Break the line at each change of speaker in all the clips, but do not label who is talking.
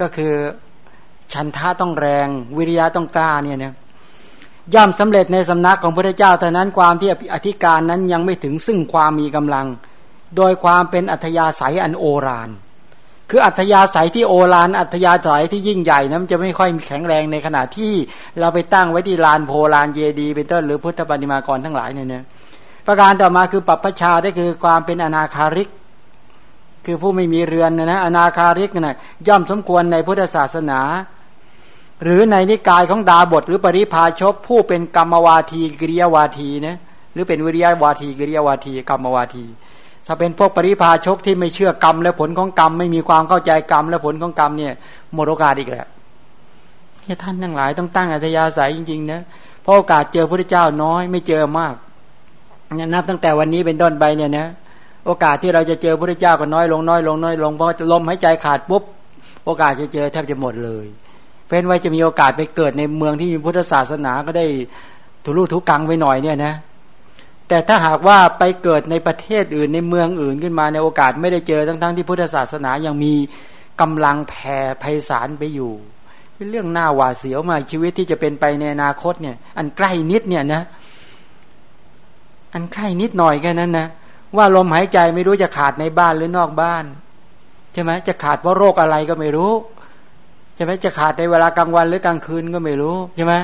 ก็คือฉันท่าต้องแรง วิริยะต้องกล้าเนี่ยเนะย่อมสำเร็จในสำนักของพระเจ้าแต่นั้นความที่อธิการนั้นยังไม่ถึงซึ่งความมีกำลัง โดยความเป็นอัธยาศัยอันโอรานคืออัธยาศัยที่โอรานอัธยาศัยที่ยิ่งใหญ่นะมันจะไม่ค่อยแข็งแรงในขณะที่เราไปตั้งไว้ที่ลานโพลานเยดี เป็นต้นหรือพุทธปฏิมากรทั้งหลายเนี่ยนะประการต่อมาคือปัปปชาได้คือความเป็นอนาคาริก คือผู้ไม่มีเรือนนะนะอนาคาริกนะย่อมสมควรในพุทธศาสนา หรือในนิกายของดาบท หรือปริพาชกผู้เป็นกรรมวาทีกิริยาวาทีนะหรือเป็นวิริยาวาทีกิริยาวาทีกรรมวาที ถ้าเป็นพวกปริพาชกที่ไม่เชื่อกรรม และผลของกรรม ไม่มีความเข้าใจกรรม และผลของกรรมเนี่ยหมดโอกาสอีกแล้วเนี่ยท่านทั้งหลายต้องตั้งอัธยาศัยจริงๆนะเพราะโอกาสเจอพระเจ้าน้อยไม่เจอมากเนี่ยนับตั้งแต่วันนี้เป็นต้นไปเนี่ยนะ โอกาสที่เราจะเจอพระเจ้าก็น้อยลงน้อยลงน้อยลงเพราะลมหายใจขาดปุ๊บโอกาสจะเจอแทบจะหมดเลยเว้นไว้จะมีโอกาสไปเกิดในเมืองที่มีพุทธศาสนาก็ได้ทุลุทุกังไปหน่อยเนี่ยนะแต่ถ้าหากว่าไปเกิดในประเทศอื่นในเมืองอื่นขึ้นมาในโอกาสไม่ได้เจอทั้งๆที่พุทธศาสนายังมีกำลังแผ่ไพศาลไปอยู่เป็นเรื่องหน้าหวาดเสียวมาชีวิตที่จะเป็นไปในอนาคตเนี่ย อันใกล้นิดเนี่ยนะ อันใกล้นิดหน่อยแค่นั้นนะ ว่าลมหายใจไม่รู้จะขาดในบ้านหรือนอกบ้านใช่ไหมจะขาดเพราะโรคอะไรก็ไม่รู้ใช่ไหมจะขาดในเวลากลางวันหรือกลางคืนก็ไม่รู้ใช่ไหม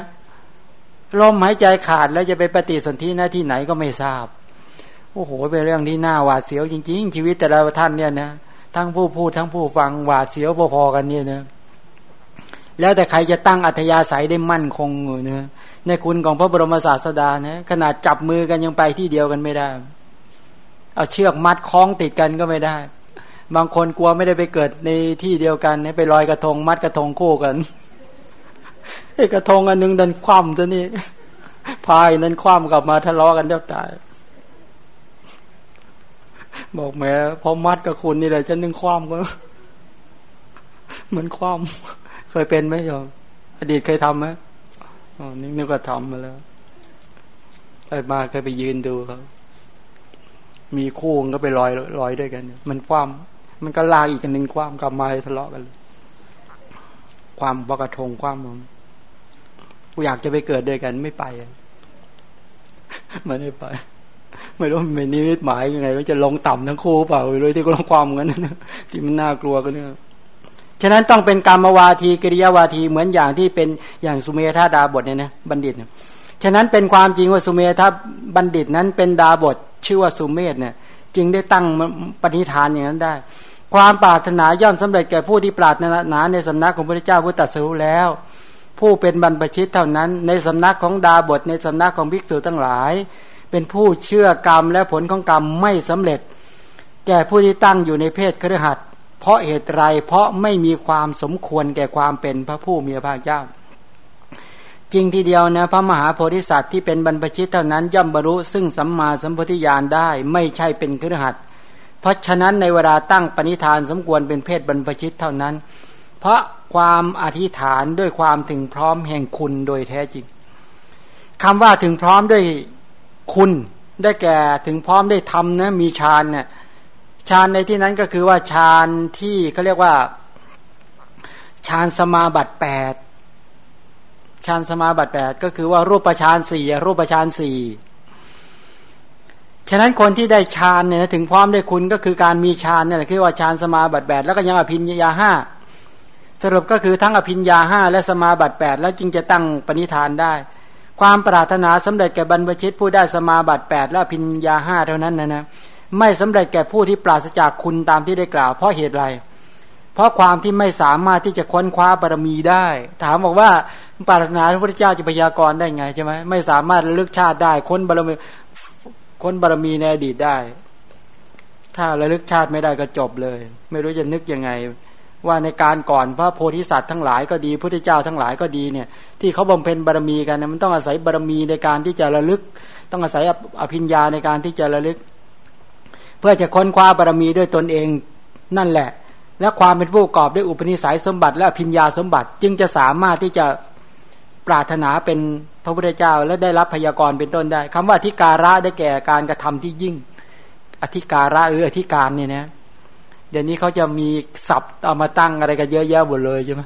ลมหายใจขาดแล้วจะไปปฏิสนธิหน้าที่ไหนก็ไม่ทราบ โอ้โหเป็นเรื่องที่น่าหวาดเสียวจริง ๆ ชีวิตแต่ละท่านเนี่ยนะทั้งผู้พูดทั้งผู้ฟังหวาดเสียวพอๆกันเนี่ยนะแล้วแต่ใครจะตั้งอัธยาศัยได้มั่นคงเนะในคุณของพระบรมศาสดานะขนาดจับมือกันยังไปที่เดียวกันไม่ได้ เอาเชือกมัดคล้องติดกันก็ไม่ได้ บางคนกลัวไม่ได้ไปเกิดในที่เดียวกันไปลอยกระทง มัดกระทงคู่กันไอ้กระทงอันนึงดันคว่ำตัวนี้พายนั้นคว่ำกลับมาทะเลาะกันเดียวตาย บอกแม่พอมัดกับคุณนี่แหละฉันนึงคว่ำก็เหมือนคว่ำเคยเป็นไหมโยมอดีตเคยทำไหมอ๋อนี่นึกว่าทำมาแล้วไอ้มาเคยไปยืนดูเขา มีคู่ก็ไปลอยลอยด้วยกัน มันคว่ำมันก็ลากอีกกันหนึ่งความกลับมาทะเลาะกัน ความบกระทงความมันกูอยากจะไปเกิดด้วยกันไม่ไปมันไม่ไป ไม่รู้มันนิมิตหมายยังไงว่าจะลงต่ำทั้งคู่เปล่าเลยที่ก็ลงความกันนะที่มันน่ากลัวกันเนี่ยฉะนั้นต้องเป็นกรรมวาทีกิริยาวาทีเหมือนอย่างที่เป็นอย่างสุเมธาดาบทเนี่ยนะบัณฑิตเนี่ยฉะนั้นเป็นความจริงว่าสุเมธาบัณฑิตนั้นเป็นดาบท ชื่อว่าสุเมธเนี่ยจึงได้ตั้งปณิธานอย่างนั้นได้ ความปรารถนาย่อมสำเร็จแก่ผู้ที่ปรารถนาในสำนักของพระเจ้าผู้ตัดสู้แล้ว ผู้เป็นบรรพชิตเท่านั้น ในสำนักของดาบทในสำนักของภิกษุทั้งหลาย เป็นผู้เชื่อกรรมและผลของกรรมไม่สำเร็จ แก่ผู้ที่ตั้งอยู่ในเพศครหัสเพราะเหตุไรเพราะไม่มีความสมควรแก่ความเป็นพระผู้มีพระเจ้า จริงทีเดียวนะพระมหาโพธิสัตว์ที่เป็นบรรพชิตเท่านั้นย่อมบรรลุซึ่งสัมมาสัมพุทธญาณได้ไม่ใช่เป็นครหัสเพราะฉะนั้นในเวลาตั้งปณิธานสมควรเป็นเพศบรรพชิตเท่านั้น เพราะความอธิษฐานด้วยความถึงพร้อมแห่งคุณโดยแท้จริงคำว่าถึงพร้อมด้วยคุณได้แก่ถึงพร้อมได้ทำนะมีฌานเนี่ยฌานในที่นั้นก็คือว่าฌานที่เขาเรียกว่าฌานสมาบัติแปด ฌานสมาบัติแปดก็คือว่ารูปฌานสี่รูปฌานสี่ฉะนั้นคนที่ได้ฌานเนี่ยถึงพร้อมได้คุณก็คือการมีฌานเนี่แหละคือว่าฌานสมาบัติแปดแล้วก็ยังอภิญญาห้าสรุปก็คือทั้งอภิญญาห้าและสมาบัติแปดแล้วจึงจะตั้งปณิธานได้ ความปรารถนาสำเร็จแก่บรรพชิตผู้ได้สมาบัติแปดและอภิญญาห้าเท่านั้นนะนะไม่สำเร็จแก่ผู้ที่ปราศจากคุณตามที่ได้กล่าว เพราะเหตุไรเพราะความที่ไม่สามารถที่จะค้นคว้าบารมีได้ ถามบอกว่าปรารถนาพระพุทธเจ้าจะพยากรณ์ได้ไงใช่ไหมไม่สามารถลึกชาติได้ค้นบารมีค้นบารมีในอดีตได้ ถ้าระลึกชาติไม่ได้ก็จบเลย ไม่รู้จะนึกยังไง ว่าในการก่อนพระโพธิสัตว์ทั้งหลายก็ดีพุทธเจ้าทั้งหลายก็ดีเนี่ย ที่เขาบำเพ็ญบารมีกันนมันต้องอาศัยบารมีในการที่จะระลึก ต้องอาศัยอภิญญาในการที่จะระลึก เพื่อจะค้นคว้าบารมีด้วยตนเองนั่นแหละ และความเป็นผู้ประกอบด้วยอุปนิสัยสมบัติ และอภิญญาสมบัติ จึงจะสามารถที่จะปรารถนาเป็นพระพุทธเจ้า และได้รับพยากรณ์เป็นต้นได้คำว่าอธิการะได้แก่การกระทำที่ยิ่ง อธิการะหรืออธิการเนี่ยนะเดี๋ยวนี้เขาจะมีศัพท์เอามาตั้งอะไรกันเยอะแยะหมดเลยใช่ไหม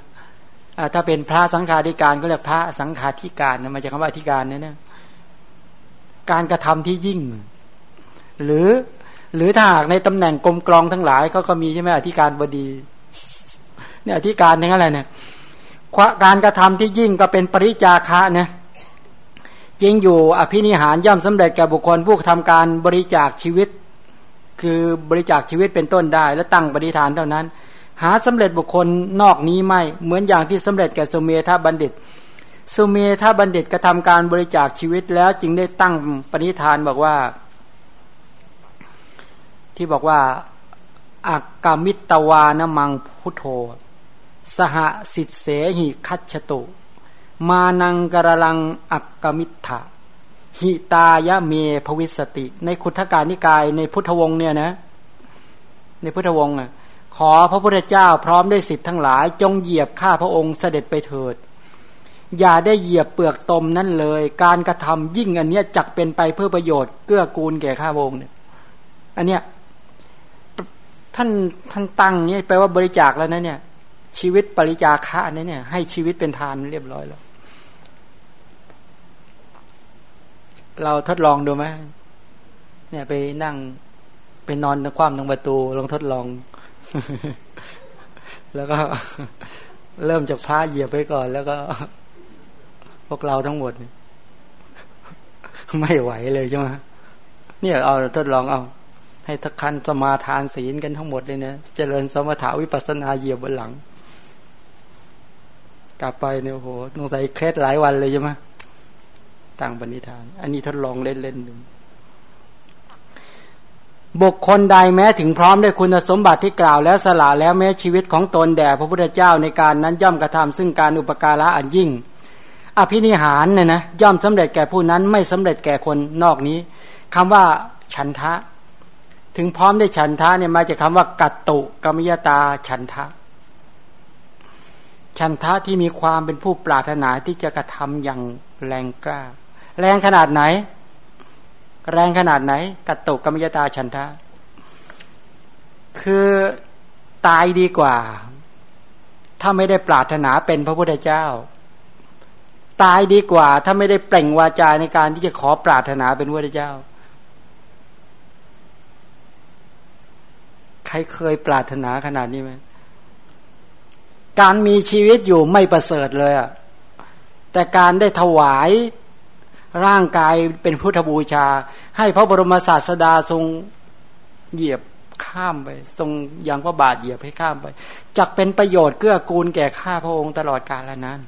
ถ้าเป็นพระสังฆาธิการก็เรียกพระสังฆาธิการนะมาจากคำว่าอธิการเนี่ยนะการกระทำที่ยิ่ง หรือ หรือถ้าหากในตำแหน่งกรมกรองทั้งหลายเขาก็มีใช่ไหมอธิการบดีเนี่ยอธิการนี่อะไรเนี่ยการกระทำที่ยิ่งก็เป็นปริจาคะนะจริงอยู่อภินิหารย่อมสำเร็จแก่บุคคลผู้ทำการบริจาคชีวิต คือบริจาคชีวิตเป็นต้นได้ และตั้งปฏิฐานเท่านั้น หาสำเร็จบุคคลนอกนี้ไม่ เหมือนอย่างที่สำเร็จแก่สุเมธาบัณฑิต สุเมธาบัณฑิตกระทาการบริจาคชีวิตแล้วจึงได้ตั้งปณิธานบอกว่า ที่บอกว่าอักกามิตวานมังพุทโธ สหสิทเสหิคัจตุ มานังกระลังอักกมิทะหิตายะเมภวิสติ ในคุถการนิกายในพุทธวงศ์เนี่ยนะ ในพุทธวงศ์อะขอพระพุทธเจ้าพร้อมด้วยสิทธิ์ทั้งหลาย จงเหยียบข้าพระองค์เสด็จไปเถิด อย่าได้เหยียบเปลือกตมนั่นเลย การกระทำยิ่งอันเนี้ยจักเป็นไปเพื่อประโยชน์เกื้อกูลแก่ข้าพระองค์เนี่ยอันเนี้ย ท่านท่านตั้งเนี่ยแปลว่าบริจาคแล้วนะเนี่ย ชีวิตปริจาคะนี่เนี่ย ให้ชีวิตเป็นทานเรียบร้อยแล้ว เราทดลองดูไหมเนี่ยไปนั่งไปนอนคว่ำตรงประตูลองทดลอง แล้วก็ เริ่มจากพระเหยียบไปก่อน แล้วก็ พวกเราทั้งหมด ไม่ไหวเลยใช่ไหมเนี่ยเอาทดลองเอา ให้ทักคันสมาทานศีลกันทั้งหมดเลยนะเจริญสมถาวิปัสนาเหยียบบนหลัง กลับไปเนี่ยโหสงสัยเคล็ดหลายวันเลยใช่ไหมตั้งปณิธาน อันนี้ทดลองเล่นๆดูบุคคลใดแม้ถึงพร้อมด้วยคุณสมบัติที่กล่าวแล้วสละแล้วแม้ชีวิตของตนแด่พระพุทธเจ้าในการนั้นย่อมกระทำซึ่งการอุปการะอันยิ่ง อภินิหารเนี่ยนะย่อมสำเร็จแก่ผู้นั้นไม่สำเร็จแก่คนนอกนี้คำว่าฉันทะ ถึงพร้อมได้ฉันทะเนี่ยมาจากคาว่า กัตตุกรรมยตาฉันทะ ฉันทะที่มีความเป็นผู้ปรารถนาที่จะกระทำอย่างแรงกล้า แรงขนาดไหน แรงขนาดไหน กัตตุกรรมยตาฉันทะ คือตายดีกว่า ถ้าไม่ได้ปรารถนาเป็นพระพุทธเจ้า ตายดีกว่า ถ้าไม่ได้เปล่งวาจาในการที่จะขอปรารถนาเป็นพระพุทธเจ้า ครเคยปรารถนาขนาดนี้ไหมการมีชีวิตอยู่ไม่ประเสริฐเลยอะแต่การได้ถวายร่างกายเป็นพุทธบูชา ให้พระบรมศาสดาทรงเหยียบข้ามไป ทรงยังพระบาทเหยียบให้ข้ามไปจักเป็นประโยชน์เกื้อกูลแก่ข้าพระองค์ตลอดกาลและนั้น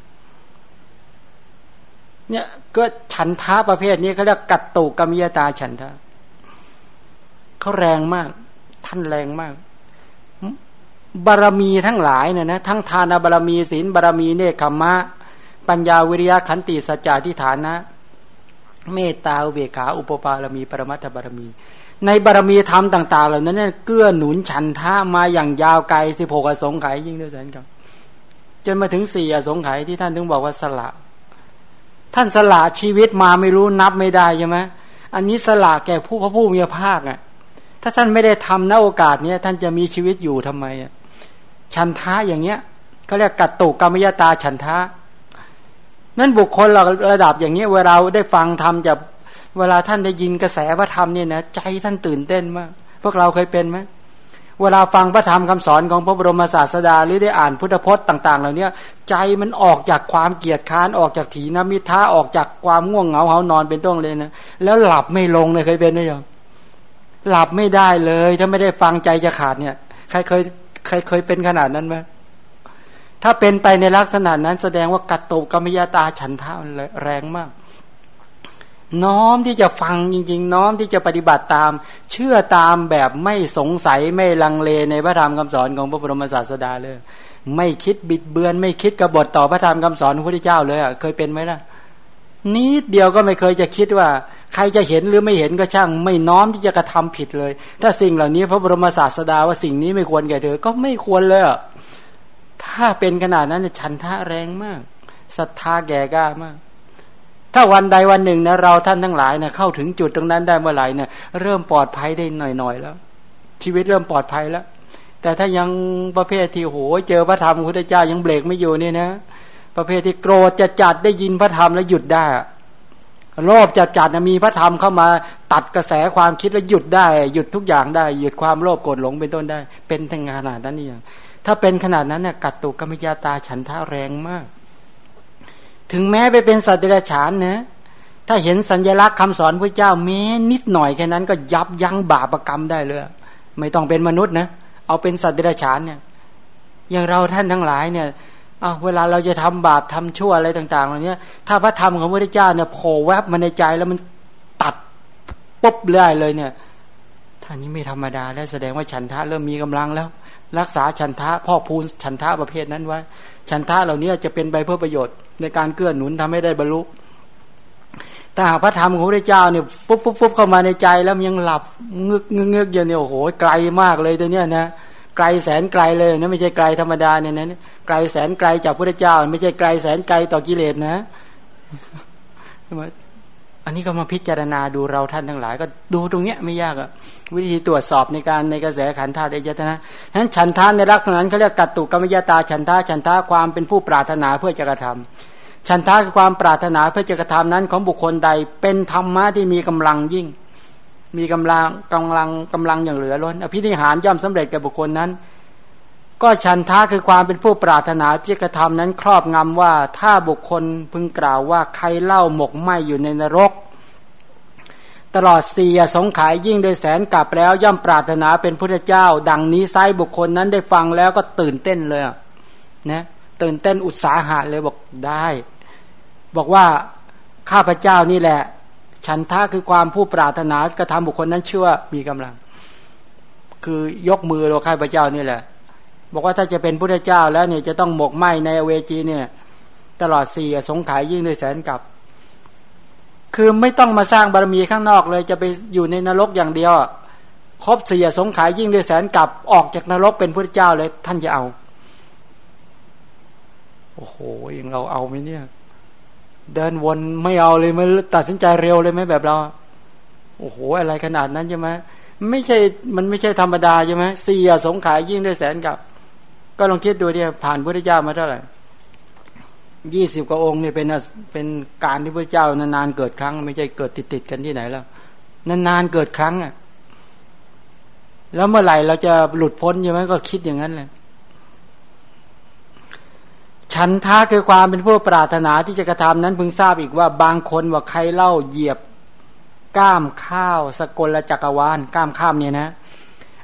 เนี่ยก็ฉันท้าประเภทนี้เขาเรียกกัตตุกรรมยตาฉันทะเขาแรงมาก ท่านแรงมาก บารมีทั้งหลายเนี่ยนะทั้งทานบารมีศีลบารมีเนคขมะ ปัญญาวิริยะขันติสัจจะทิฏฐานะ เมตตาเบขาอุปปารมี ปรมัตถบารมี ในบารมีธรรมต่าง ๆ เหล่านั้นเนี่ยเกื้อหนุนฉันท่ามาอย่างยาวไกลสิบหกอสงไขยยิ่งด้วยแสนกับจนมาถึงสี่อสงไขยที่ท่านถึงบอกว่าสละ ท่านสละชีวิตมาไม่รู้นับไม่ได้ใช่ไหมอันนี้สละแก่ผู้พระผู้มีพระภาคอะ ถ้าท่านไม่ได้ทำณโอกาสเนี้ยท่านจะมีชีวิตอยู่ทำไมฉันทะอย่างเงี้ยเขาเรียกกัตตุกรรมยตาฉันทะนั่นบุคคลระดับอย่างเงี้ยเวลาได้ฟังธรรมจะเวลาท่านได้ยินกระแสพระธรรมเนี่ยนะใจท่านตื่นเต้นมาก พวกเราเคยเป็นไหมเวลาฟังพระธรรมคำสอนของพระบรมศาสดา หรือได้อ่านพุทธพจน์ต่าง ๆ เหล่านี้ใจมันออกจากความเกียดค้านออกจากถีนมิท้าออกจากความง่วงเหงาเหานอนเป็นต้นเลยนะแล้วหลับไม่ลงเลยเคยเป็นไหมยัง หลับไม่ได้เลย ถ้าไม่ได้ฟังใจจะขาดเนี่ย ใครเคยใครเคยเป็นขนาดนั้นไหมถ้าเป็นไปในลักษณะนั้น แสดงว่ากัตโตกรรมยาตาฉันท่าแรงมาก น้อมที่จะฟังจริง ๆ น้อมที่จะปฏิบัติตาม เชื่อตามแบบไม่สงสัยไม่ลังเลในพระธรรมคำสอนของพระบรมศาสดาเลย ไม่คิดบิดเบือน ไม่คิดกบฏต่อพระธรรมคำสอนของพระพุทธเจ้าเลยอะเคยเป็นไหมล่ะ นิดเดียวก็ไม่เคยจะคิดว่า ใครจะเห็นหรือไม่เห็นก็ช่าง ไม่น้อมที่จะกระทำผิดเลย ถ้าสิ่งเหล่านี้พระบรมศาสดาว่าสิ่งนี้ไม่ควรแก่เธอก็ไม่ควรเลยถ้าเป็นขนาดนั้นฉันท่าแรงมากศรัทธาแก่กล้ามาก ถ้าวันใดวันหนึ่งนะเราท่านทั้งหลายนะเข้าถึงจุดตรงนั้นได้เมื่อไหร่เนะเริ่มปลอดภัยได้หน่อยๆแล้ว ชีวิตเริ่มปลอดภัยแล้ว แต่ถ้ายังประเภทที่โหเจอพระธรรมพุทธเจ้ายังเบรกไม่อยู่นี่นะ ประเภทที่โกรธจะจัดได้ยินพระธรรมแล้วหยุดได้โลภจัดจัดนะมีพระธรรมเข้ามาตัดกระแสความคิดแล้วหยุดได้ หยุดทุกอย่างได้ หยุดความโลภโกรธหลงเป็นต้นได้ เป็นทั้งขนาดนั้นนี่ถ้าเป็นขนาดนั้นเนี่ยกัตตุกรรมยาตาฉันท่าแรงมาก ถึงแม้ไปเป็นสัตว์เดรัจฉานนะถ้าเห็นสัญลักษณ์คำสอนพระเจ้าแม้นิดหน่อยแค่นั้นก็ยับยั้งบาปกรรมได้เลย ไม่ต้องเป็นมนุษย์นะเอาเป็นสัตว์เดรัจฉานเนี่ยอย่างเราท่านทั้งหลายเนี่ย อาเวลาเราจะทำบาปทำชั่วอะไรต่างๆเหล่านี้ถ้าพระธรรมของพระเจ้าเนี่ยโผล่แวบมาในใจแล้วมันตัดปุ๊บเลยเลยเนี่ยท่านนี้ไม่ธรรมดา แล้วแสดงว่าฉันทะเริ่มมีกำลังแล้ว รักษาฉันทะพ่อพูนฉันทะประเภทนั้นไว้ ฉันทะเหล่านี้จะเป็นไปเพื่อประโยชน์ในการเกื้อหนุนทำให้ได้บรรลุถ้าหากพระธรรมของพระเจ้าเนี่ยปุ๊บปุ๊บปุ๊บเข้ามาในใจแล้วยังหลับเงึกงึกงึกอย่างนี้โอ้โหไกลมากเลยตัวเนี้ยนะ ไกลแสนไกลเลยนะไม่ใช่ไกลธรรมดาเนี่ยนะไกลแสนไกลจากพระเจ้า ไม่ใช่ไกลแสนไกลต่อกิเลสนะอันนี้ก็มาพิจารณาดูเราท่านทั้งหลาย ก็ดูตรงเนี้ยไม่ยากอะวิธีตรวจสอบในการในกระแสขันธ์ธาตุเอจตนะฉะนั้นฉันทานในลักษณะนั้นเขาเรียกกัตตุกรรมยตาฉันทาฉันทาความเป็นผู้ปรารถนาเพื่อจะกระทำฉันทาคือความปรารถนาเพื่อจะกระทำนั้นของบุคคลใดเป็นธรรมะที่มีกำลังยิ่ง มีกำลังกำลังกำลังอย่างเหลือล้นอภินิหารย่อมสำเร็จแก่บุคคลนั้น ก็ฉันทะคือความเป็นผู้ปรารถนาที่กระทำนั้น ครอบงำว่าถ้าบุคคลพึงกล่าวว่าใครเล่าหมกไหมอยู่ในนรก ตลอดเสียสงขายยิ่งโดยแสนกลับแล้วย่อมปรารถนาเป็นพุทธเจ้า ดังนี้ไซบุคคลนั้นได้ฟังแล้วก็ตื่นเต้นเลยนะตื่นเต้นอุตสาหะเลยบอกได้ บอกว่าข้าพเจ้านี่แหละ ฉันทะคือความผู้ปรารถนากระทำบุคคลนั้นเชื่อมีกำลัง คือยกมือเราข้าพเจ้านี่แหละ บอกว่าถ้าจะเป็นพุทธเจ้าแล้วเนี่ยจะต้องหมกไหมในเวจีเนี่ย ตลอดสี่สงขายยิ่งด้วยแสนกับ คือไม่ต้องมาสร้างบารมีข้างนอกเลย จะไปอยู่ในนรกอย่างเดียวครบสี่สงขายยิ่งด้วยแสนกับออกจากนรกเป็นพุทธเจ้าเลย ท่านจะเอา โอ้โหยังเราเอาไหมเนี่ย เดินวนไม่เอาเลยไม่ตัดสินใจเร็วเลยไหมแบบเราโอ้โหอะไรขนาดนั้นใช่ไหมไม่ใช่มันไม่ใช่ธรรมดาใช่ไหมสี่สงขายยิ่งด้วยแสนกับ ก็ลองคิดดูเนี่ยผ่านพระเจ้ามาเท่าไหร่ยี่สิบกว่าองค์เนี่ยเป็นเป็นการที่พระเจ้านานๆเกิดครั้ง ไม่ใช่เกิดติดๆกันที่ไหนแล้วนานๆเกิดครั้งอะแล้วเมื่อไหร่เราจะหลุดพ้นใช่ไหมก็คิดอย่างนั้นเลย ฉันท้าคือความเป็นผู้ปรารถนาที่จะกระทำนั้นพึงทราบอีกว่าบางคนว่าใครเล่าเหยียบก้ามข้าว สกลจักรวาลก้ามข้ามเนี่ยนะ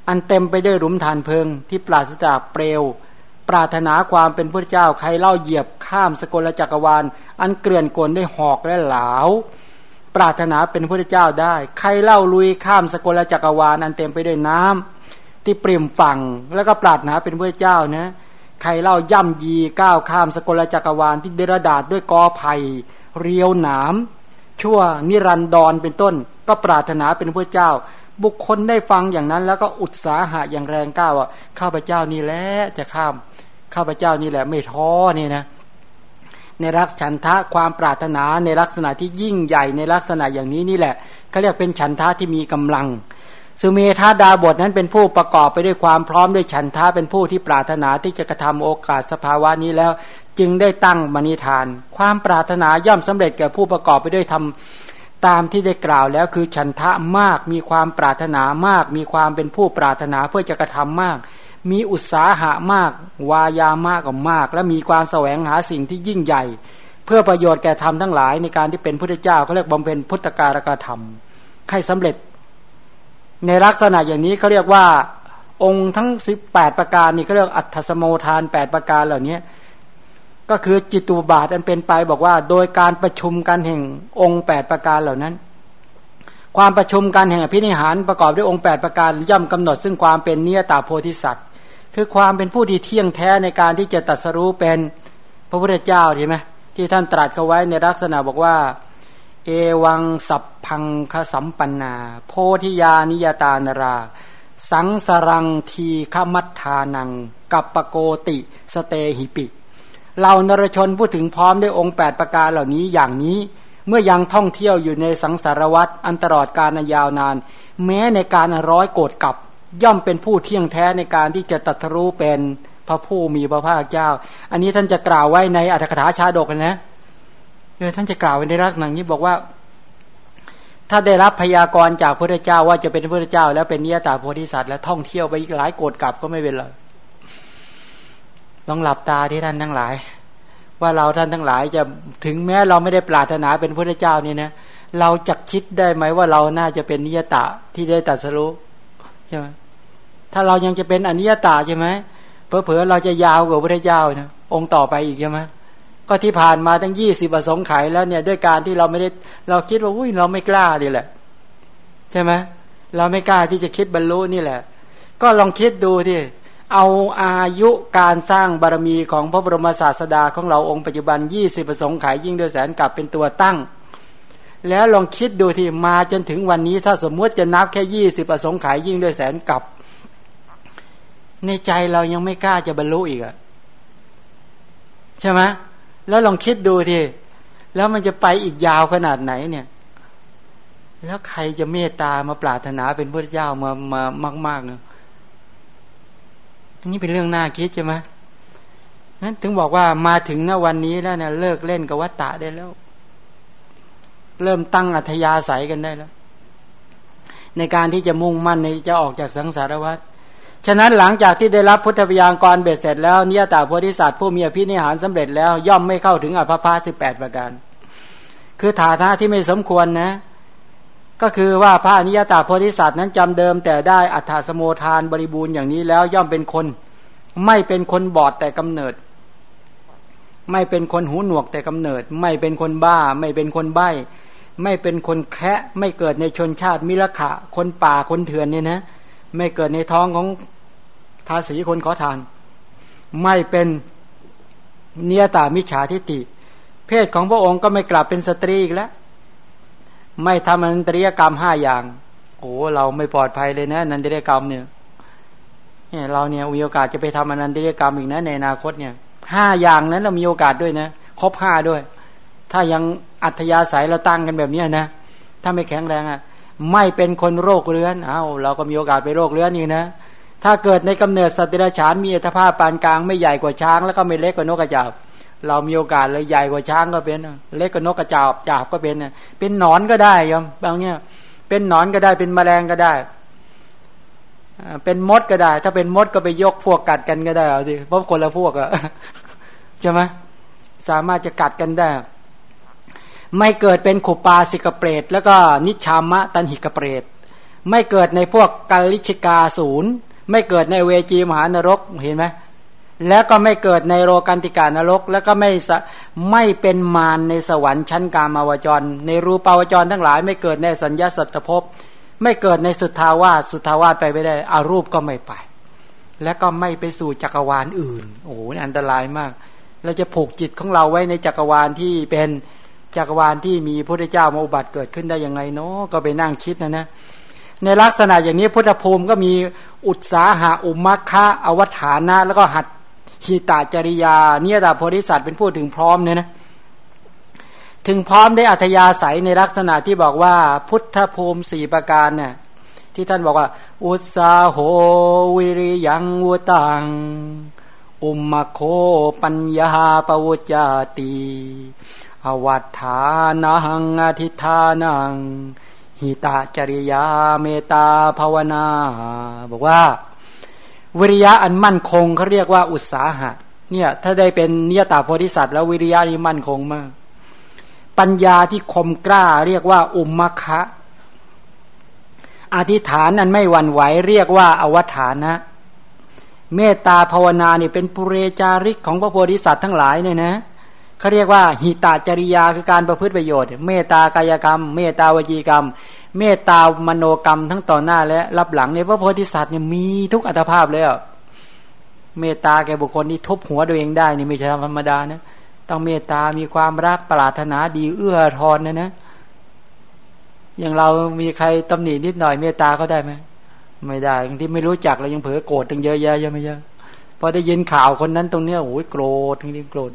อันเต็มไปด้วยหลุมฐานเพลิง ที่ปราศจากเปลว ปรารถนาความเป็นพระเจ้าใครเล่าเหยียบข้ามสกลจักรวาล อันเกลื่อนกลได้หอกและเหลาปรารถนาเป็นพระเจ้าได้ ใครเล่าลุยข้ามสกลจักรวาล อันเต็มไปด้วยน้ำที่ปริ่มฝั่งแล้วก็ปรารถนาเป็นพระเจ้านะ ใครเล่าย่ำยีก้าวข้ามสกลจักรวาลที่เดรดาษด้วยกอไผ่เรียวหนาม ชั่วนิรันดรเป็นต้น ก็ปรารถนาเป็นพระเจ้า บุคคลได้ฟังอย่างนั้น แล้วก็อุตสาหะอย่างแรงก้าว่าข้าพเจ้านี่แหละจะข้าม ข้าพเจ้านี่แหละไม่ท้อนี่นะในรักฉันทะความปรารถนาในลักษณะที่ยิ่งใหญ่ในลักษณะอย่างนี้นี่แหละเขาเรียกเป็นฉันทะที่มีกำลัง สุเมธาดาบทนั้นเป็นผู้ประกอบไปด้วยความพร้อมด้วยฉันทะเป็นผู้ที่ปรารถนาที่จะกระทำโอกาสสภาวะนี้แล้ว จึงได้ตั้งมณีทาน ความปรารถนาย่อมสำเร็จแก่ผู้ประกอบไปด้วยทำตามที่ได้กล่าวแล้วคือฉันทะมาก มีความปรารถนามาก มีความเป็นผู้ปรารถนาเพื่อจะกระทำมาก มีอุตสาหะมาก วายามากกว่ามาก และมีความแสวงหาสิ่งที่ยิ่งใหญ่ เพื่อประโยชน์แก่ธรรมทั้งหลายในการที่เป็นพุทธเจ้าเขาเรียกบำเพ็ญพุทธการกธรรมให้สำเร็จ ในลักษณะอย่างนี้เขาเรียกว่า องค์ทั้งสิบแปดประการนี่เขาเรียกอัตถสมโมทานแปดประการเหล่านี้ก็คือจิตูบาทอันเป็นไปบอกว่า โดยการประชุมกันแห่งองค์แปดประการเหล่านั้น ความประชุมกันแห่งพินิหารประกอบด้วยองค์แปดประการย่อมกำหนด ซึ่งความเป็นเนียตาโพธิสัตว์ คือความเป็นผู้ที่เที่ยงแท้ในการที่จะตัดสรู้เป็นพระพุทธเจ้าใช่ไหมที่ท่านตรัสเขาไว้ในลักษณะบอกว่า เอวังสัพพังคสัมปันนา โพธิยานิยตานรา สังสรังทีขมัทธานัง กัปปโกติสเตหิปิเรานรชนพูดถึงพร้อมด้วยองค์ 8 ประการเหล่านี้อย่างนี้เมื่อยังท่องเที่ยวอยู่ในสังสารวัตรอันตลอดการยาวนาน แม้ในการร้อยโกรธกับ ย่อมเป็นผู้เที่ยงแท้ในการที่จะตัดรู้เป็นพระผู้มีพระภาคเจ้า อันนี้ท่านจะกล่าวไว้ในอัตถกถาชาดกนะ เออท่านจะกล่าวไว้ในรักษณะนี้บอกว่า ถ้าได้รับพยากรณ์จากพระเจ้าว่าจะเป็นพระเจ้า แล้วเป็นนียตาโพธิสัตว์แล้วท่องเที่ยวไปอีกหลายโกรดกลับก็ไม่เป็นไรลองหลับตาที่ท่านทั้งหลาย ว่าเราท่านทั้งหลายจะถึงแม้เราไม่ได้ปรารถนาเป็นพระเจ้านี่นะเราจะคิดได้ไหมว่าเราน่าจะเป็นนิยตะที่ได้ตัดสรุใช่ไหมถ้าเรายังจะเป็นอนิยตาใช่ไหมเพอเพอเราจะยาวกว่าพระเจ้านะองค์ต่อไปอีกใช่ไหม ก็ที่ผ่านมาตั้งยี่สิบประสงค์ไขแล้วเนี่ยด้วยการที่เราไม่ได้เราคิดว่าอุ้ยเราไม่กล้าดีแหละ ใช่ไหมเราไม่กล้าที่จะคิดบรรลุนี่แหละ ก็ลองคิดดูที่เอาอายุการสร้างบารมีของพระบรมศาสดาของเราองค์ปัจจุบันยี่สิบประสงค์ไขยิ่งด้วยแสนกลับเป็นตัวตั้ง แล้วลองคิดดูที่มาจนถึงวันนี้ถ้าสมมติจะนับแค่ยี่สิบประสงค์ไขยิ่งด้วยแสนกลับ ในใจเรายังไม่กล้าจะบรรลุอีกอะใช่ไหม แล้วลองคิดดูทีแล้วมันจะไปอีกยาวขนาดไหนเนี่ย แล้วใครจะเมตตามาปรารถนาเป็นพระเจ้ามามามากๆเนี่ยอันนี้เป็นเรื่องน่าคิดใช่ไหมนั้นถึงบอกว่ามาถึงณวันนี้แล้วเนี่ยเลิกเล่นกับวัตตะได้แล้ว เริ่มตั้งอัธยาศัยกันได้แล้ว ในการที่จะมุ่งมั่นในจะออกจากสังสารวัฏ ฉะนั้นหลังจากที่ได้รับพุทธวิญญาณกรเบ็ดเสร็จแล้วเนียตาโพธิสัตว์ผู้มีอภินิหารสำเร็จแล้วย่อมไม่เข้าถึงอภพาสิบแปดประการ คือฐานะที่ไม่สมควรนะ ก็คือว่าพระอนิยตาโพธิสัตว์นั้นจำเดิมแต่ได้อัฏฐสมโมทานบริบูรณ์อย่างนี้แล้วย่อมเป็นคน ไม่เป็นคนบอดแต่กำเนิด ไม่เป็นคนหูหนวกแต่กำเนิด ไม่เป็นคนบ้า ไม่เป็นคนใบ้ ไม่เป็นคนแคะไม่เกิดในชนชาติมิลขะ คนป่าคนเถื่อนเนี่ยนะ ไม่เกิดในท้องของทาสีคนขอทาน ไม่เป็นเนียตามิจฉาทิฏฐิเพศของพระองค์ก็ไม่กลับเป็นสตรีอีกแล้ว ไม่ทำอนันตริยกรรมห้าอย่างโอ้เราไม่ปลอดภัยเลยนะนันตริยกรรมเนี่ยเนี่ยเราเนี่ยมีโอกาสจะไปทำอนันตริยกรรมอีกนะในอนาคตเนี่ยห้าอย่างนั้นเรามีโอกาสด้วยนะครบห้าด้วย ถ้ายังอัธยาศัยเราตั้งกันแบบนี้นะถ้าไม่แข็งแรงอะ่ะ ไม่เป็นคนโรคเรื้อนเอา้าเราก็มีโอกาสไปโรคเรื้อนนี่นะ ถ้าเกิดในกำเนิดสัตว์เดรัจฉานมีอัตภาพปานกลางไม่ใหญ่กว่าช้าง แล้วก็ไม่เล็กกว่านกกระจาบเรามีโอกาสเลยใหญ่กว่าช้างก็เป็น เล็กกว่านกกระจาบจาบก็เป็นเป็นหนอนก็ได้ยมบางเนี่ยเป็นหนอนก็ได้เป็นแมลงก็ได้เป็นมดก็ได้ ถ้าเป็นมดก็ไปยกพวกกัดกันก็ได้เอาสิเพราะคนละพวกอะใช่ไหมสามารถจะกัดกันได้ ไม่เกิดเป็นขุปาสิกเปรตแล้วก็นิชามะตันหิกเปรตไม่เกิดในพวกกาลิชิกาศูนย์ไม่เกิดในเวจีมหานรกเห็นไหมแล้วก็ไม่เกิดในโรกันติกานรก แล้วก็ไม่ไม่เป็นมารในสวรรค์ชั้นกามาวจร ในรูปาวจรทั้งหลาย ไม่เกิดในสัญญาสัตภพไม่เกิดในสุทธาวาสสุทธาวาสไปไม่ได้อารูปก็ไม่ไป และก็ไม่ไปสู่จักรวาลอื่น โอ้โหอันตรายมาก เราจะผูกจิตของเราไว้ในจักรวาลที่เป็น จักรวาลที่มีพระพุทธเจ้ามาอุบัติเกิดขึ้นได้ยังไงเนาะก็ไปนั่งคิดนะนะในลักษณะอย่างนี้พุทธภูมิก็มีอุตสาหะอุมัคคะอวัฏานะ แล้วก็หัดหิตาจริยาเนี่ยแต่โพธิสัตว์เป็นผู้ถึงพร้อมเนี่ยนะถึงพร้อมได้อัธยาศัยในลักษณะที่บอกว่าพุทธภูมิสี่ประการเนี่ยที่ท่านบอกว่า อุตสาโหวิริยังวุตังอุมมโคปัญญาปวุจาตี อวัฏฐานังอธิธานังหิตาจริยาเมตาภาวนา บอกว่า วิริยะอันมั่นคงเขาเรียกว่าอุตสาหะ เนี่ย ถ้าได้เป็นเนียตาโพธิสัตว์แล้ววิริยะนี้มั่นคงมาก ปัญญาที่คมกล้าเรียกว่าอุมมะคะอธิษฐานอันไม่หวั่นไหวเรียกว่าอวัฏฐานะ เมตตาภาวนาเนี่ยเป็นปุเรจาริกของพระโพธิสัตว์ทั้งหลายเนี่ยนะ เขาเรียกว่าหิตาจริยาคือการประพฤติประโยชน์ เมตตากายกรรม เมตตาวจีกรรม เมตตามโนกรรมทั้งต่อหน้าและรับหลังในพระโพธิสัตว์เนี่ยมีทุกอัตภาพเลยเมตตาแก่บุคคลที่ทุบหัวตัวเองได้นี่ไม่ใช่ธรรมดานะต้องเมตตามีความรักปรารถนาดีเอื้อทอนนะนะอย่างเรามีใครตำหนินิดหน่อยเมตตาเขาได้ไหมไม่ได้บางที่ไม่รู้จักเรายังเผลอโกรธตั้งเยอะแยะเยอะไม่เยอะพอได้ยินข่าวคนนั้นตรงเนี้ยโอ้ยโกรธทั้งนี้โกรธ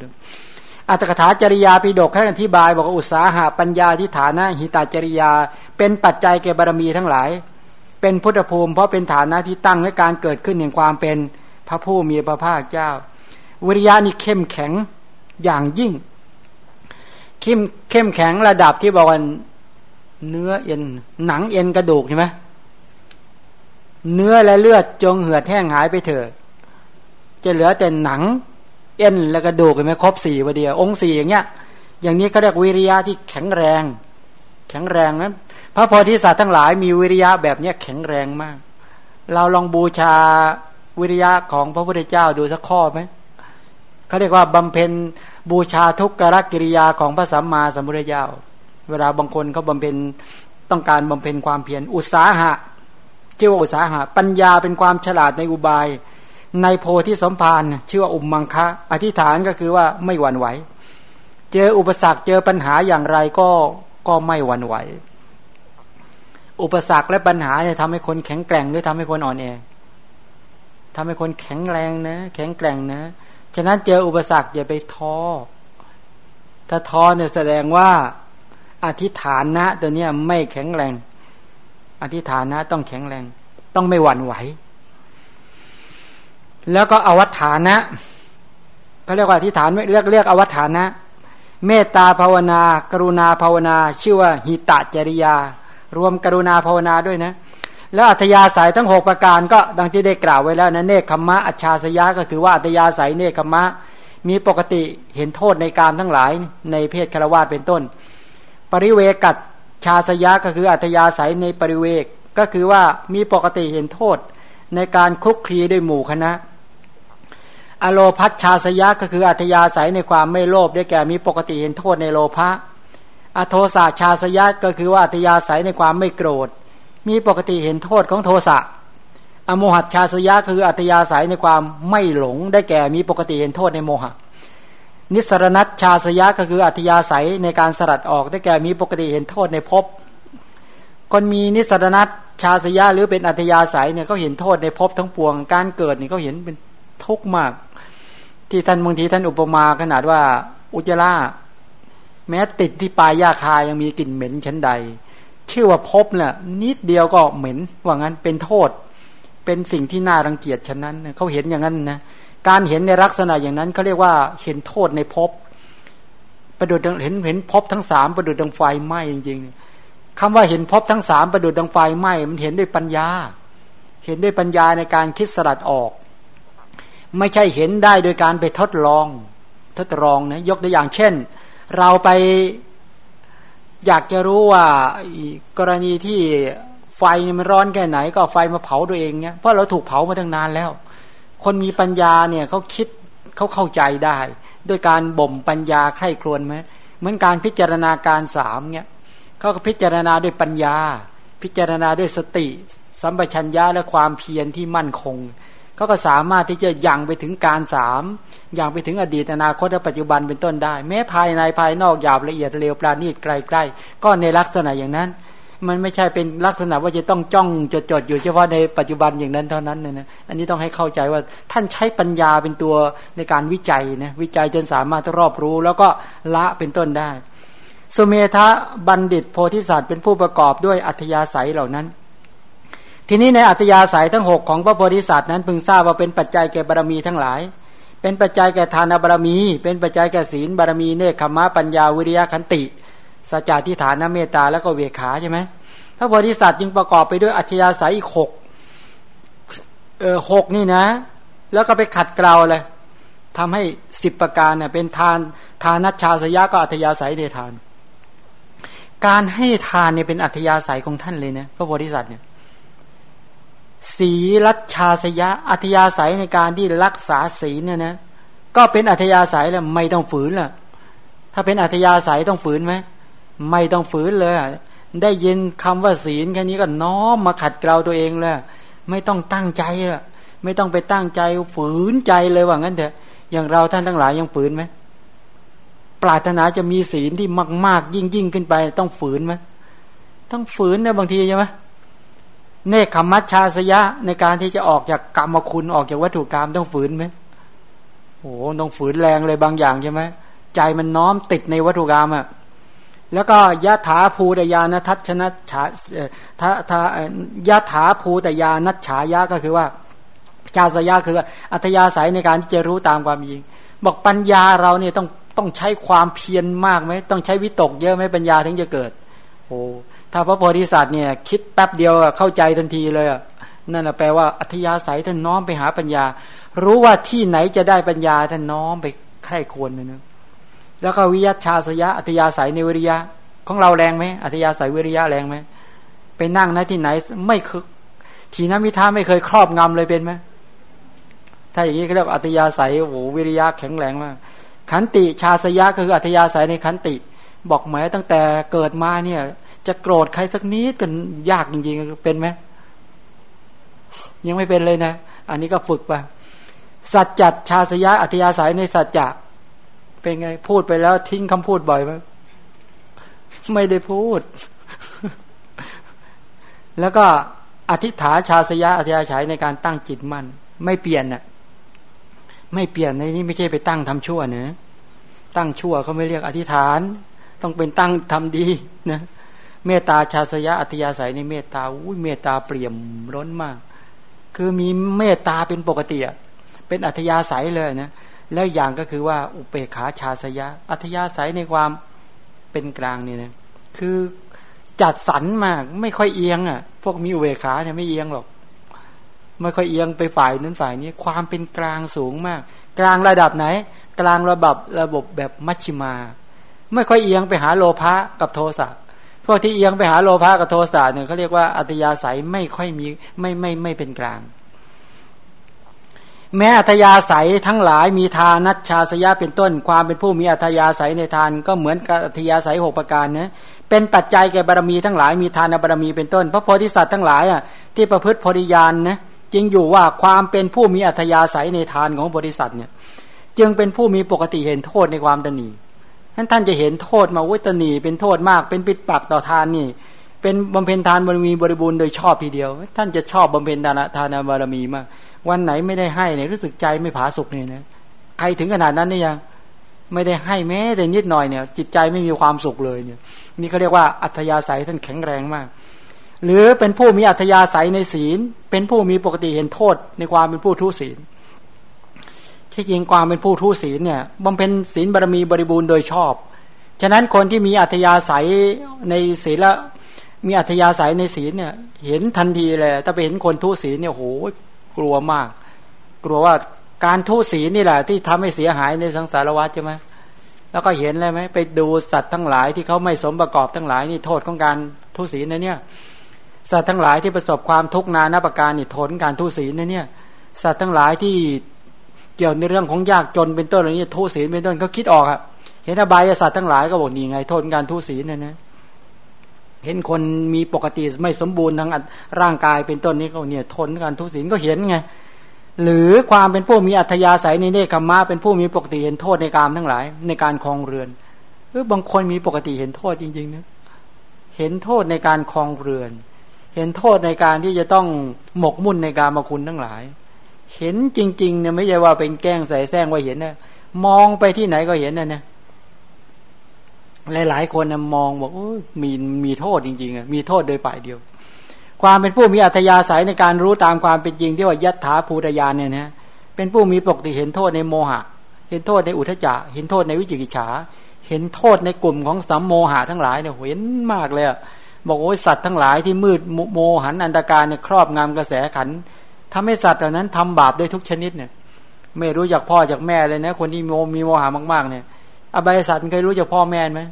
อัตถกถาจริยาปิดกท่านอธิบาย บอกว่าอุตสาหะปัญญาที่ฐานะหิตาจริยา เป็นปัจจัยแก่บารมีทั้งหลาย เป็นพุทธภูมิ เพราะเป็นฐานะที่ตั้งและการเกิดขึ้นแห่งความเป็นพระผู้มีพระภาคเจ้า วิริยะนี่เข้มแข็งอย่างยิ่ง เข้มเข้มแข็งระดับที่บอกว่าเนื้อเอ็นหนังเอ็นกระดูกใช่ไหมเนื้อและเลือดจงเหือดแห้งหายไปเถอะจะเหลือแต่หนัง เอ็นและกระดูกเห็นไหมครบสี่ประเดียว องค์สี่อย่างเงี้ย อย่างนี้เขาเรียกวิริยะที่แข็งแรง แข็งแรงนะพระโพธิสัตว์ทั้งหลายมีวิริยะแบบเนี้ยแข็งแรงมาก เราลองบูชาวิริยะของพระพุทธเจ้าดูสักข้อไหมเขาเรียกว่าบำเพ็ญบูชาทุกขกิริยาของพระสัมมาสัมพุทธเจ้า เวลาบางคนเขาบำเพ็ญต้องการบำเพ็ญความเพียรอุตสาหะชื่อว่าอุตสาหะ ปัญญาเป็นความฉลาดในอุบาย ในโพธิสมภารชื่อว่าอุมมังคะ อธิษฐานก็คือว่าไม่หวั่นไหว เจออุปสรรคเจอปัญหาอย่างไรก็ก็ไม่หวั่นไหว อุปสรรคและปัญหาเนี่ยทำให้คนแข็งแกร่งหรือทำให้คนอ่อนแอทำให้คนแข็งแรงนะ แข็งแกร่งนะ ฉะนั้นเจออุปสรรคอย่าไปท้อ ถ้าท้อเนี่ยแสดงว่าอธิษฐานนะตัวเนี้ยไม่แข็งแรง อธิษฐานนะต้องแข็งแรง ต้องไม่หวั่นไหว แล้วก็อวัฏฐานะเขาเรียกว่าอธิฐานเรียกเรียกอวัฏฐานะ เมตตาภาวนา กรุณาภาวนา ชื่อว่าหิตะจริยา รวมกรุณาภาวนาด้วยนะ แล้วอัธยาศัยทั้งหกประการก็ดังที่ได้กล่าวไว้แล้วนะเนคขมะอัจฉาสยะก็คือว่าอัธยาศัยเนคขมะ มีปกติเห็นโทษในการทั้งหลายในเพศคารวะเป็นต้น ปริเวกัตชาสยะก็คืออัธยาศัยในปริเวกก็คือว่ามีปกติเห็นโทษในการคุกคีด้วยหมู่คณะ อโลพัชชาสยะก็คืออัธยาศัยในความไม่โลภได้แก่มีปกติเห็นโทษในโลภะอโทสาชาสยะก็คือว่าอัธยาศัยในความไม่โกรธ มีปกติเห็นโทษของโทสะอโมหัตชาสยะคืออัตยาศัยในความไม่หลงได้แก่มีปกติเห็นโทษในโมหะ นิสรณัตชาสยะก็คืออัตยาศัยในการสลัดออกได้แก่มีปกติเห็นโทษในภพคนมีนิสรณัตชาสยะหรือเป็นอัตยาศัยเนี่ยเขาเห็นโทษในภพทั้งปวง การเกิดนี่เขาเห็นเป็น ทุกข์มาก ที่ท่านบางทีท่านอุปมาขนาดว่า อุจจาระแม้ติดที่ปลายยาคายังมีกลิ่นเหม็นชั้นใด ชื่อว่าพบเนี่ยนิดเดียวก็เหม็นว่างั้นเป็นโทษ เป็นสิ่งที่น่ารังเกียจฉะนั้นเขาเห็นอย่างนั้นนะการเห็นในลักษณะอย่างนั้นเขาเรียกว่าเห็นโทษในภพประดุดเห็นเห็นภพทั้งสามประดุดดังไฟไหม้จริงๆคำว่าเห็นภพทั้งสามประดุดดังไฟไหม้มันเห็นด้วยปัญญา เห็นด้วยปัญญาในการคิดสลัดออก ไม่ใช่เห็นได้โดยการไปทดลอง ทดลองนะยกตัวอย่างเช่น เราไปอยากจะรู้ว่ากรณีที่ไฟมันร้อนแค่ไหน ก็ไฟมาเผาตัวเองเนี่ยเพราะเราถูกเผามาตั้งนานแล้ว คนมีปัญญาเนี่ยเขาคิดเขาเข้าใจได้ ด้วยการบ่มปัญญาไข้ครวนไหมเหมือนการพิจารณาการสามเนี่ยเขาก็พิจารณาด้วยปัญญา พิจารณาด้วยสติ สัมปชัญญะและความเพียรที่มั่นคง เขาก็สามารถที่จะยังไปถึงการสามย่างไปถึงอดีตอนาคตและปัจจุบันเป็นต้นได้ แม้ภายในภายนอกหยาบละเอียดเร็วปราณีตไกลๆก็ในลักษณะอย่างนั้น มันไม่ใช่เป็นลักษณะว่าจะต้องจ้องจดๆอยู่เฉพาะในปัจจุบันอย่างนั้นเท่านั้นนะอันนี้ต้องให้เข้าใจว่าท่านใช้ปัญญาเป็นตัวในการวิจัยนะวิจัยจนสามารถรอบรู้ แล้วก็ละเป็นต้นได้สุเมธะบัณฑิตโพธิสัตว์เป็นผู้ประกอบด้วยอัธยาศัยเหล่านั้น ทีนี้ในอัตยาศัยทั้งหกของพระโพธิสัตว์นั้นพึงทราบว่าเป็นปัจจัยแก่บารมีทั้งหลาย เป็นปัจจัยแก่ทานบารมี เป็นปัจจัยแก่ศีลบารมีเนคขมะปัญญาวิริยะขันติสัจจะทิฏฐานเมตตาแล้วก็เวขาใช่ไหมพระโพธิสัตว์จึงประกอบไปด้วยอัจฉริยอีกหกเออหกนี่นะ แล้วก็ไปขัดเกลาเลยทำให้สิบประการเนี่ยเป็นทานทานัชชาสยะก็อัธยาศัยเดทาน การให้ทานเนี่ยเป็นอัธยาศัยของท่านเลยนะพระโพธิสัตว์เนี่ย ศีลัชาสยะ อัธยาศัยในการที่รักษาศีลเนี่ยนะ ก็เป็นอัธยาศัยแล้วไม่ต้องฝืนล่ะ ถ้าเป็นอัธยาศัยต้องฝืนไหมไม่ต้องฝืนเลย ได้ยินคำว่าศีลแค่นี้ก็น้อมมาขัดเกลาตัวเองเลยไม่ต้องตั้งใจอะไม่ต้องไปตั้งใจฝืนใจเลยว่างั้นเถอะ อย่างเราท่านทั้งหลายยังฝืนไหมปรารถนาจะมีศีลที่มาก ๆ ยิ่งยิ่งขึ้นไป ต้องฝืนไหมต้องฝืนนะบางทีใช่ไหม เนคขมัชชาสยะในการที่จะออกจากกรรมคุณออกจากวัตถุกรรมต้องฝืนไหมโอ้ต้องฝืนแรงเลยบางอย่างใช่ไหมใจมันน้อมติดในวัตถุกรรมอะแล้วก็ยะถาภูตยานัทัชนะฉาทะทะยะถาภูตยานัชฉายะก็คือว่า ชาสยะคืออัธยาศัยในการที่จะรู้ตามความจริง บอกปัญญาเราเนี่ยต้องต้องใช้ความเพียรมากไหมต้องใช้วิตกเยอะไหมปัญญาถึงจะเกิด โอ้ ถ้าพระโพธิสัตว์เนี่ยคิดแป๊บเดียวเข้าใจทันทีเลยนั่นแหละแปลว่าอัธยาศัยท่านน้อมไปหาปัญญา รู้ว่าที่ไหนจะได้ปัญญาท่านน้อมไปใคร่ควรเลยนะแล้วก็วิยัชชาสยะอัธยาศัยในวิริยะ ของเราแรงไหมอัธยาศัยวิริยะแรงไหมไปนั่งนะที่ไหนไม่คือทีนั้นมิท่าไม่เคยครอบงำเลยเป็นไหมถ้าอย่างนี้เขาเรียกอัธยาศัยโอ้โหวิริยะแข็งแรงมากขันติชาสยะคืออัธยาศัยในขันติ บอกหมายตั้งแต่เกิดมาเนี่ย จะโกรธใครสักนิดกันยากจริงๆเป็นไหมยังไม่เป็นเลยนะ อันนี้ก็ฝึกไปสัจจัดชาสยะอัธยาศัยในสัจจะเป็นไง พูดไปแล้วทิ้งคำพูดบ่อยไหมไม่ได้พูด แล้วก็อธิษฐานชาสยะอัธยาศัยในการตั้งจิตมั่นไม่เปลี่ยนน่ะ ไม่เปลี่ยนในนี้ไม่ใช่ไปตั้งทำชั่วเนะตั้งชั่วเขาไม่เรียกอธิษฐาน ต้องเป็นตั้งทำดีนะ เมตตาชาสยะอัธยาศัยในเมตตาอุ้ยเมตตาเปี่ยมร้นมาก คือมีเมตตาเป็นปกติเป็นอัธยาศัยเลยนะแล้วอย่างก็คือว่าอุเปขาชาสยะ อัธยาศัยในความเป็นกลางนี่นะคือจัดสรรมากไม่ค่อยเอียงอะ พวกมีอุเบกขาเนี่ยไม่เอียงหรอกไม่ค่อยเอียงไปฝ่ายนั้นฝ่ายนี้ความเป็นกลางสูงมาก กลางระดับไหน กลางระบบระบบแบบมัชชิมา ไม่ค่อยเอียงไปหาโลภะกับโทสะ พวกที่เอียงไปหาโลภะกับโทสะเนี่ยเขาเรียกว่าอัตยาศัยไม่ค่อยมีไม่ไม่ไม่เป็นกลาง แม้อัตยาศัยทั้งหลายมีทานัชชาสยะเป็นต้น ความเป็นผู้มีอัตยาศัยในทานก็เหมือนกับอัตยาศัยหกประการนะเป็นปัจจัยแก่บารมีทั้งหลายมีทานบารมีเป็นต้น พระโพธิสัตว์ทั้งหลายอะที่ประพฤติโพธิญาณนะจริงอยู่ว่าความเป็นผู้มีอัธยาศัยในทานของบริษัทเนี่ย จึงเป็นผู้มีปกติเห็นโทษในความตนี ท่านท่านจะเห็นโทษมาวุตนีเป็นโทษมาก เป็นปิดปักต่อทานนี่ เป็นบำเพ็ญทานบารมีบริบูรณ์โดยชอบทีเดียว ท่านจะชอบบำเพ็ญทานทานบารมีมาก วันไหนไม่ได้ให้เนี่ยรู้สึกใจไม่ผาสุกเนี่ยนะใครถึงขนาดนั้นนี่ยังไม่ได้ให้แม้แต่นิดหน่อยเนี่ย จิตใจไม่มีความสุขเลยเนี่ย นี่เขาเรียกว่าอัธยาศัยท่านแข็งแรงมาก หรือเป็นผู้มีอัธยาศัยในศีล เป็นผู้มีปกติเห็นโทษในความเป็นผู้ทุศีล ที่จริงความเป็นผู้ทุศีลเนี่ยบำเพ็ญศีลบารมีบริบูรณ์โดยชอบ ฉะนั้นคนที่มีอัธยาศัยในศีลละมีอัธยาศัยในศีลเนี่ย เห็นทันทีเลย ถ้าไปเห็นคนทุศีลเนี่ยโหกลัวมาก กลัวว่าการทุศีลนี่แหละ ที่ทำให้เสียหายในสังสารวัฏใช่ไหมแล้วก็เห็นเลยไหมไปดูสัตว์ทั้งหลายที่เขาไม่สมประกอบทั้งหลายนี่โทษของการทุศีลนะเนี่ย สัตว์ทั้งหลายที่ประสบความทุกข์นานาประการนี่ทนการทุศีลนะเนี่ย สัตว์ทั้งหลายที่ เกี่ยวในเรื่องของยากจนเป็นต้นอะไรนี่ทุศีลเป็นต้นเขาคิดออกอะเห็นอบายศาสตว์ทั้งหลายก็บอกนี่ไงโทนการทุศีลนะนะเห็นคนมีปกติไม่สมบูรณ์ทางร่างกายเป็นต้นนี้ก็เนี่ยทนการทุศีลก็เห็นไงหรือความเป็นผู้มีอัธยาศัยในเนคขมะเป็นผู้มีปกติเห็นโทษในกามทั้งหลาย ในการคลองเรือนเออบางคนมีปกติเห็นโทษจริงๆนะเห็นโทษในการคลองเรือน เห็นโทษในการที่จะต้องหมกมุ่นในการมาคุณทั้งหลาย เห็นจริงๆเนี่ยไม่ใช่ว่าเป็นแกล้งใส่แซงว่าเห็นนะมองไปที่ไหนก็เห็นนะเนี่ยหลายๆคนนะมองบอกโอ้มีมีโทษจริงๆอะมีโทษโดยฝ่ายเดียว ความเป็นผู้มีอัธยาศัยในการรู้ตามความเป็นจริงที่ว่ายัตถาภูตยานเนี่ยนะเป็นผู้มีปกติเห็นโทษในโมหะ เห็นโทษในอุทจจะเห็นโทษในวิจิกิจฉา เห็นโทษในกลุ่มของสัมโมหะทั้งหลายเนี่ยเห็นมากเลยอะบอกโอ้ยสัตว์ทั้งหลายที่มืดโมหันอันตรการเนี่ยครอบงำกระแสขัน ทำให้สัตว์เหล่านั้นทำบาปได้ทุกชนิดเนี่ย ไม่รู้จากพ่อจากแม่เลยนะ คนที่โมมีโมหะมากๆเนี่ยอบายสัตว์มันเคยรู้จากพ่อแม่ไหม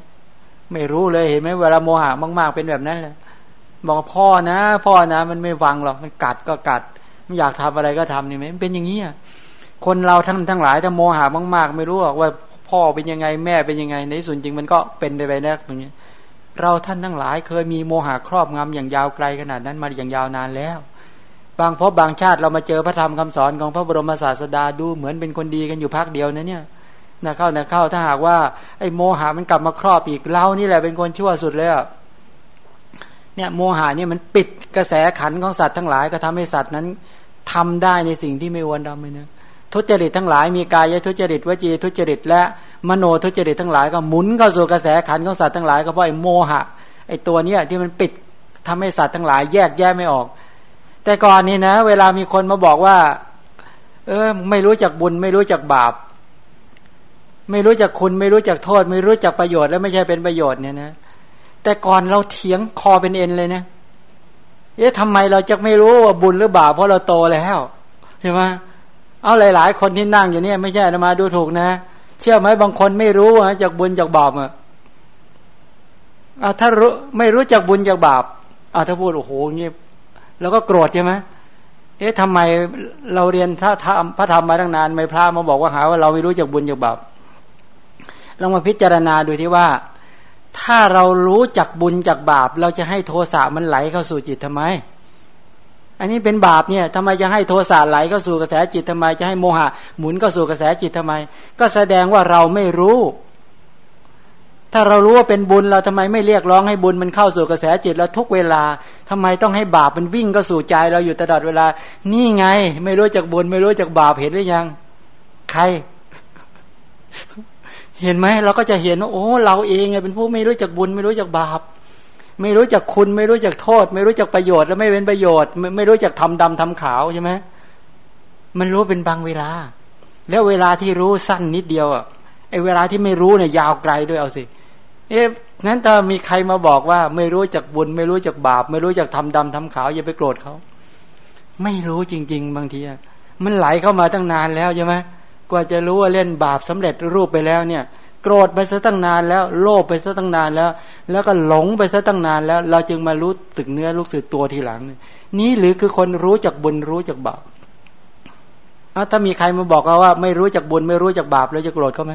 ไม่รู้เลยเห็นไหมเวลาโมหะมาก ๆ เป็นแบบนั้นเลยบอกพ่อนะ พ่อนะ มันไม่ฟังหรอกมันกัดก็กัดไม่อยากทำอะไรก็ทำนี่ไหมเป็นอย่างนี้คนเราทั้งทั้งหลายถ้าโมหะมาก ๆ ไม่รู้หรอกว่าพ่อเป็นยังไงแม่เป็นยังไงในส่วนจริงมันก็เป็นไปได้ตรงนี้เราท่านทั้งหลายเคยมีโมหะครอบงำอย่างยาวไกลขนาดนั้นมาอย่างยาวนานแล้ว บางพบบางชาติเรามาเจอพระธรรมคำสอนของพระบรมศาสดาดูเหมือนเป็นคนดีกันอยู่พักเดียวนะเนี่ยนะเข้านะเข้าถ้าหากว่าไอ้โมหะมันกลับมาครอบอีกเรานี่แหละเป็นคนชั่วสุดเลยอะเนี่ยโมหะเนี่ยมันปิดกระแสขันของสัตว์ทั้งหลายก็ทำให้สัตว์นั้นทำได้ในสิ่งที่ไม่วนดำเลยนะทุจริตทั้งหลายมีกายทุจริตวจีทุจริต และมโนทุจริตทั้งหลายก็หมุนเข้าสู่กระแสขันของสัตว์ทั้งหลายก็เพราะไอ้โมหะไอ้ตัวเนี้ยที่มันปิดทำให้สัตว์ทั้งหลายแยกแยะไม่ออก แต่ก่อนนี้นะ เวลามีคนมาบอกว่า เออ ไม่รู้จักบุญ ไม่รู้จักบาป ไม่รู้จักคุณ ไม่รู้จักโทษ ไม่รู้จักประโยชน์แล้วไม่ใช่เป็นประโยชน์เนี่ยนะแต่ก่อนเราเถียงคอเป็นเอ็นเลยนะเอ๊ะทำไมเราจะไม่รู้ว่าบุญหรือบาปเพราะเราโตแล้วใช่ไหมเอาหลาย ๆ คนที่นั่งอยู่เนี่ยไม่ใช่มาดูถูกนะ เชื่อไหมบางคนไม่รู้ว่าจากบุญจากบาปอะถ้ารู้ไม่รู้จักบุญจากบาปอ่าถ้าพูดโอ้โหเงี้ย แล้วก็โกรธใช่ไหมเอ๊ะทำไมเราเรียนถ้าทำพระธรรมมาตั้งนานไม่พระมาบอกว่าหาว่าเราไม่รู้จักบุญจากบาปลองมาพิจารณาดูที่ว่า ถ้าเรารู้จักบุญจากบาป เราจะให้โทสะมันไหลเข้าสู่จิตทำไม อันนี้เป็นบาปเนี่ยทำไมจะให้โทสะไหลเข้าสู่กระแสจิตทำไม จะให้โมหะหมุนเข้าสู่กระแสจิตทำไม ก็แสดงว่าเราไม่รู้ ถ้าเรารู้ว่าเป็นบุญเราทำไมไม่เรียกร้องให้บุญมันเข้าสู่กระแสจิตเราทุกเวลาทำไมต้องให้บาปมันวิ่งเข้าสู่ใจเราอยู่ตลอดเวลา นี่ไง ไม่รู้จักบุญ ไม่รู้จักบาปเห็นหรือยัง ใคร เห็นไหมเราก็จะเห็นว่าโอ้ เราเองไงเป็นผู้ไม่รู้จักบุญ ไม่รู้จักบาป ไม่รู้จักคุณ ไม่รู้จักโทษ ไม่รู้จักประโยชน์และไม่เป็นประโยชน์ ไม่ไม่รู้จักทำดำทำขาวใช่ไหมมันรู้เป็นบางเวลา แล้วเวลาที่รู้สั้นนิดเดียวอะไอ้เวลาที่ไม่รู้เนี่ยยาวไกลด้วยเอาสิ เอ๊ะนั้นถ้ามีใครมาบอกว่า ไม่รู้จักบุญ ไม่รู้จักบาป ไม่รู้จักทำดำทำขาวอย่าไปโกรธเขาไม่รู้จริง ๆ บางทีมันไหลเข้ามาตั้งนานแล้วใช่ไหมกว่าจะรู้ว่าเล่นบาปสำเร็จรูปไปแล้วเนี่ย โกรธไปซะตั้งนานแล้ว โลภไปซะตั้งนานแล้ว แล้วก็หลงไปซะตั้งนานแล้ว เราจึงมารู้ตึกเนื้อรู้สึกตัวทีหลัง นี่หรือคือคนรู้จักบุญรู้จักบาปถ้ามีใครมาบอกเราว่า ไม่รู้จักบุญไม่รู้จักบาปแล้วจะโกรธเขาไหม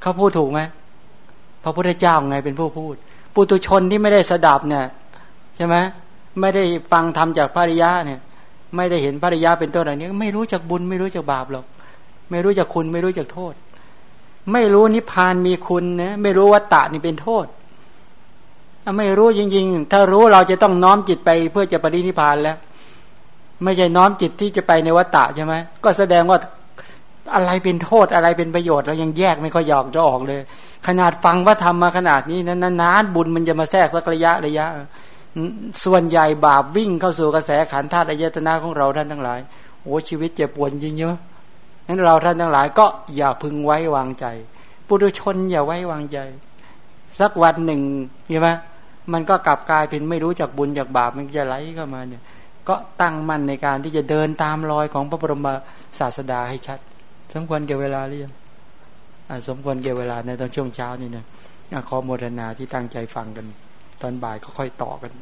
เขาพูดถูกไหม พระพุทธเจ้าไงเป็นผู้พูด ปุตุชนที่ไม่ได้สดับเนี่ยใช่ไหมไม่ได้ฟังธรรมจากพระริยะเนี่ย ไม่ได้เห็นภริยาเป็นต้นอะไรนี้ไม่รู้จักบุญไม่รู้จักบาปหรอกไม่รู้จักคุณไม่รู้จักโทษ ไม่รู้นิพพานมีคุณนะไม่รู้วัตตะนี่เป็นโทษไม่รู้จริง ๆ ถ้ารู้เราจะต้องน้อมจิตไปเพื่อจะปรินิพานแล้ว ไม่ใช่น้อมจิตที่จะไปในวัตตะใช่ไหมก็แสดงว่าอะไรเป็นโทษอะไรเป็นประโยชน์เรายังแยกไม่ค่อยยอกจะออกเลย ขนาดฟังว่าทำมาขนาดนี้นั้นนานบุญมันจะมาแทรกสักระยะระยะ ส่วนใหญ่บาปวิ่งเข้าสู่กระแสขันธาตุอายตนะของเราท่านทั้งหลาย โอ้ชีวิตเจ็บปวดจริงเยอะนั้นเราท่านทั้งหลายก็อย่าพึงไว้วางใจ ปุถุชนอย่าไว้วางใจ สักวันหนึ่งใช่ไหมมันก็กลับกลายเป็นไม่รู้จักบุญจากบาปมันจะไหลเข้ามาเนี่ย ก็ตั้งมั่นในการที่จะเดินตามรอยของพระบรมศาสดาให้ชัดสมควรเกี่ยวเวลาหรือยัง สมควรเกี่ยวเวลาในตอนช่วงเช้านี่นะขอโมทนาที่ตั้งใจฟังกัน ตอนบ่ายก็ค่อยต่อกัน